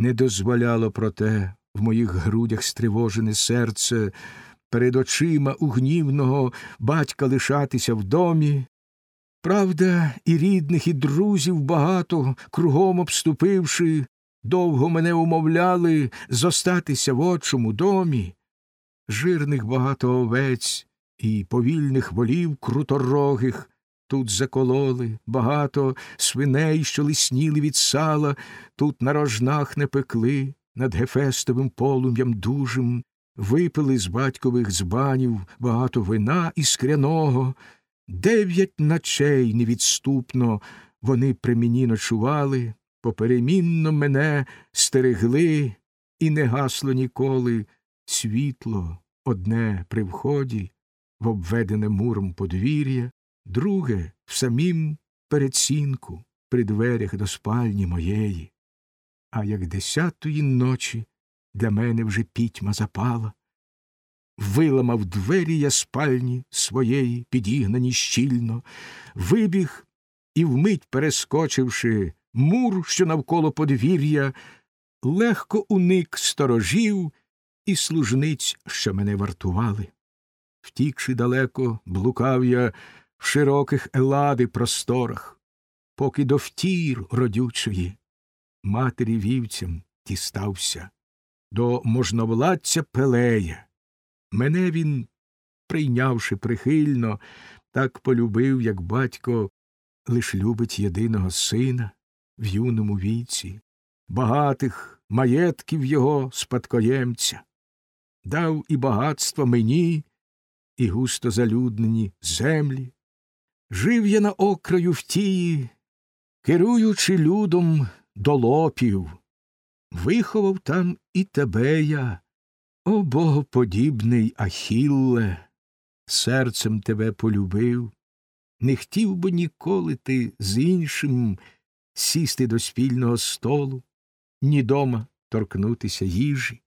Не дозволяло, проте, в моїх грудях стривожене серце перед очима у гнівного батька лишатися в домі. Правда, і рідних, і друзів багато, кругом обступивши, довго мене умовляли зостатися в отчому домі. Жирних багато овець і повільних волів круторогих тут закололи, багато свиней, що лисніли від сала, тут на рожнах не пекли, над гефестовим полум'ям дужим, випили з батькових збанів багато вина іскряного, дев'ять ночей невідступно вони при мені ночували, поперемінно мене стерегли, і не гасло ніколи світло одне при вході, в обведене муром подвір'я, друге в самім передсінку, при дверях до спальні моєї. А як десятої ночі для мене вже пітьма запала, виламав двері я спальні своєї, підігнані щільно, вибіг і, вмить перескочивши мур, що навколо подвір'я, легко уник сторожів і служниць, що мене вартували. Втікши далеко, блукав я в широких елади просторах, поки до втір родючої матері вівцям дістався, до можновладця Пелея. Мене він, прийнявши прихильно, так полюбив, як батько лиш любить єдиного сина в юному віці, багатих маєтків його спадкоємця, дав і багатство мені, і густо залюднені землі. Жив я на окраю втії, керуючи людом до лопів, виховав там і тебе я, о богоподібний Ахілле, серцем тебе полюбив, не хотів би ніколи ти з іншим сісти до спільного столу, ні дома торкнутися їжі,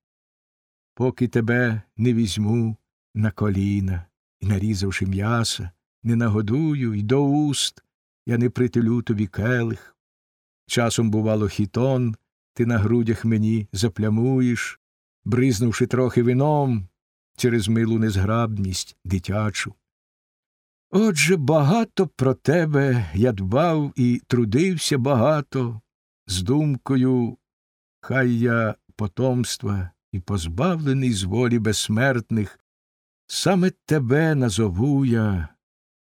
поки тебе не візьму на коліна і, нарізавши м'яса, не нагодую й до уст, я не притилю тобі келих. Часом, бувало, хітон, ти на грудях мені заплямуєш, бризнувши трохи вином через милу незграбність дитячу. Отже, багато про тебе я дбав і трудився багато, з думкою, хай я потомства і позбавлений з волі безсмертних, саме тебе назову я,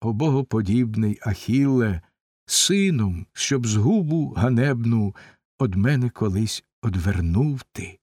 о богоподібний Ахілле, сином, щоб згубу ганебну од мене колись одвернув ти.